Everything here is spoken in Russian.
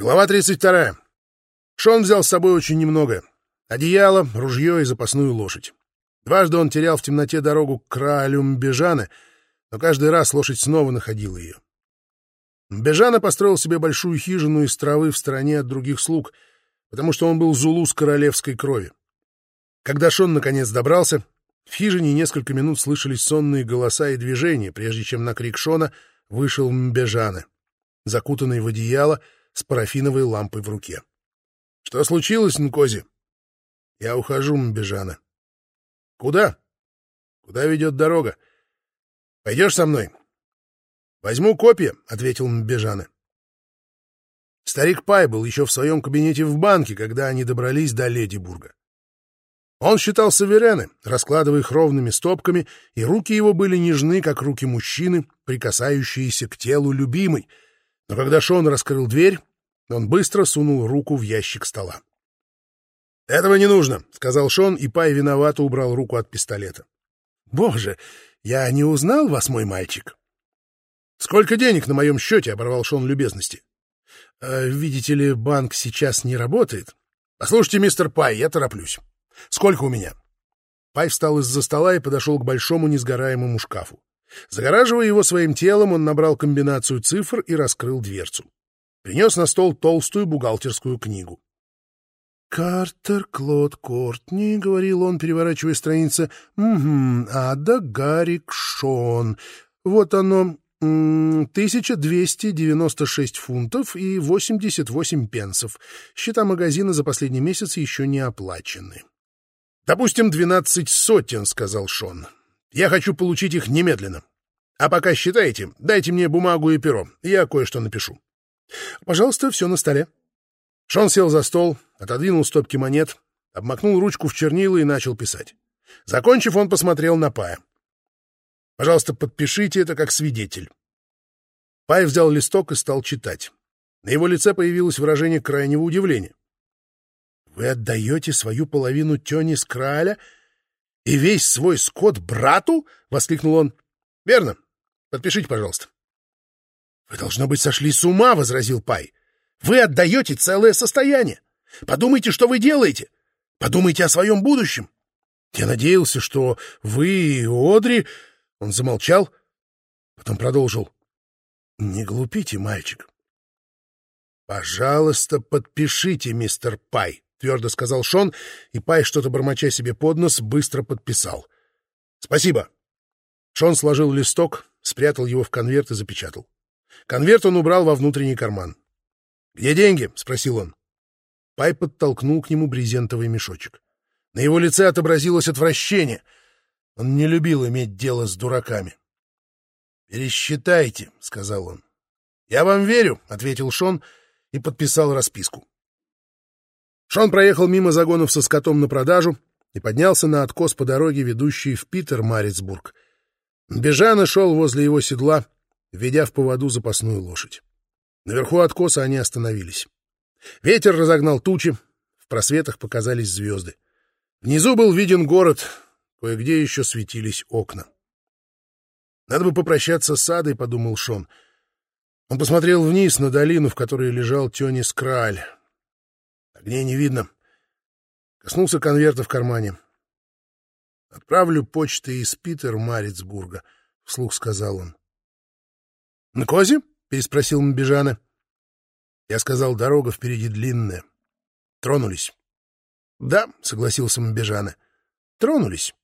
Глава 32. Шон взял с собой очень немного. Одеяло, ружье и запасную лошадь. Дважды он терял в темноте дорогу к кралю Мбежана, но каждый раз лошадь снова находила ее. Мбежана построил себе большую хижину из травы в стороне от других слуг, потому что он был зулу с королевской крови. Когда Шон наконец добрался, в хижине несколько минут слышались сонные голоса и движения, прежде чем на крик Шона вышел Мбежана, закутанный в одеяло с парафиновой лампой в руке. — Что случилось, Нкози? — Я ухожу, Мбежана. — Куда? — Куда ведет дорога? — Пойдешь со мной? — Возьму копья, — ответил Мбежана. Старик Пай был еще в своем кабинете в банке, когда они добрались до Ледибурга. Он считал суверены, раскладывая их ровными стопками, и руки его были нежны, как руки мужчины, прикасающиеся к телу любимой. Но когда Шон раскрыл дверь, он быстро сунул руку в ящик стола. «Этого не нужно», — сказал Шон, и Пай виновато убрал руку от пистолета. «Боже, я не узнал вас, мой мальчик». «Сколько денег на моем счете?» — оборвал Шон любезности. «Э, «Видите ли, банк сейчас не работает». «Послушайте, мистер Пай, я тороплюсь. Сколько у меня?» Пай встал из-за стола и подошел к большому несгораемому шкафу. Загораживая его своим телом, он набрал комбинацию цифр и раскрыл дверцу. Принес на стол толстую бухгалтерскую книгу. «Картер Клод Кортни», — говорил он, переворачивая страницы. «Угу, Ада Гарик Шон. Вот оно, 1296 фунтов и 88 пенсов. Счета магазина за последний месяц еще не оплачены. «Допустим, двенадцать сотен», — сказал Шон. «Я хочу получить их немедленно. А пока считайте, дайте мне бумагу и перо, я кое-что напишу». «Пожалуйста, все на столе». Шон сел за стол, отодвинул стопки монет, обмакнул ручку в чернила и начал писать. Закончив, он посмотрел на Пая. «Пожалуйста, подпишите это как свидетель». Пай взял листок и стал читать. На его лице появилось выражение крайнего удивления. Вы отдаете свою половину тёни с краля и весь свой скот брату? — воскликнул он. — Верно. Подпишите, пожалуйста. — Вы, должно быть, сошли с ума, — возразил Пай. — Вы отдаете целое состояние. Подумайте, что вы делаете. Подумайте о своем будущем. Я надеялся, что вы и Одри... Он замолчал, потом продолжил. — Не глупите, мальчик. — Пожалуйста, подпишите, мистер Пай. — твердо сказал Шон, и Пай, что-то бормоча себе под нос, быстро подписал. «Спасибо». Шон сложил листок, спрятал его в конверт и запечатал. Конверт он убрал во внутренний карман. «Где деньги?» — спросил он. Пай подтолкнул к нему брезентовый мешочек. На его лице отобразилось отвращение. Он не любил иметь дело с дураками. «Пересчитайте», — сказал он. «Я вам верю», — ответил Шон и подписал расписку. Шон проехал мимо загонов со скотом на продажу и поднялся на откос по дороге, ведущей в Питер-Марицбург. Бежана шел возле его седла, ведя в поводу запасную лошадь. Наверху откоса они остановились. Ветер разогнал тучи, в просветах показались звезды. Внизу был виден город, кое-где еще светились окна. «Надо бы попрощаться с Адой», — подумал Шон. Он посмотрел вниз на долину, в которой лежал Тёни Скраль. Огней не видно. Коснулся конверта в кармане. «Отправлю почты из Питер Марицбурга», — вслух сказал он. «На козе?» — переспросил Мбежана. Я сказал, дорога впереди длинная. Тронулись. «Да», — согласился Мбежана. «Тронулись».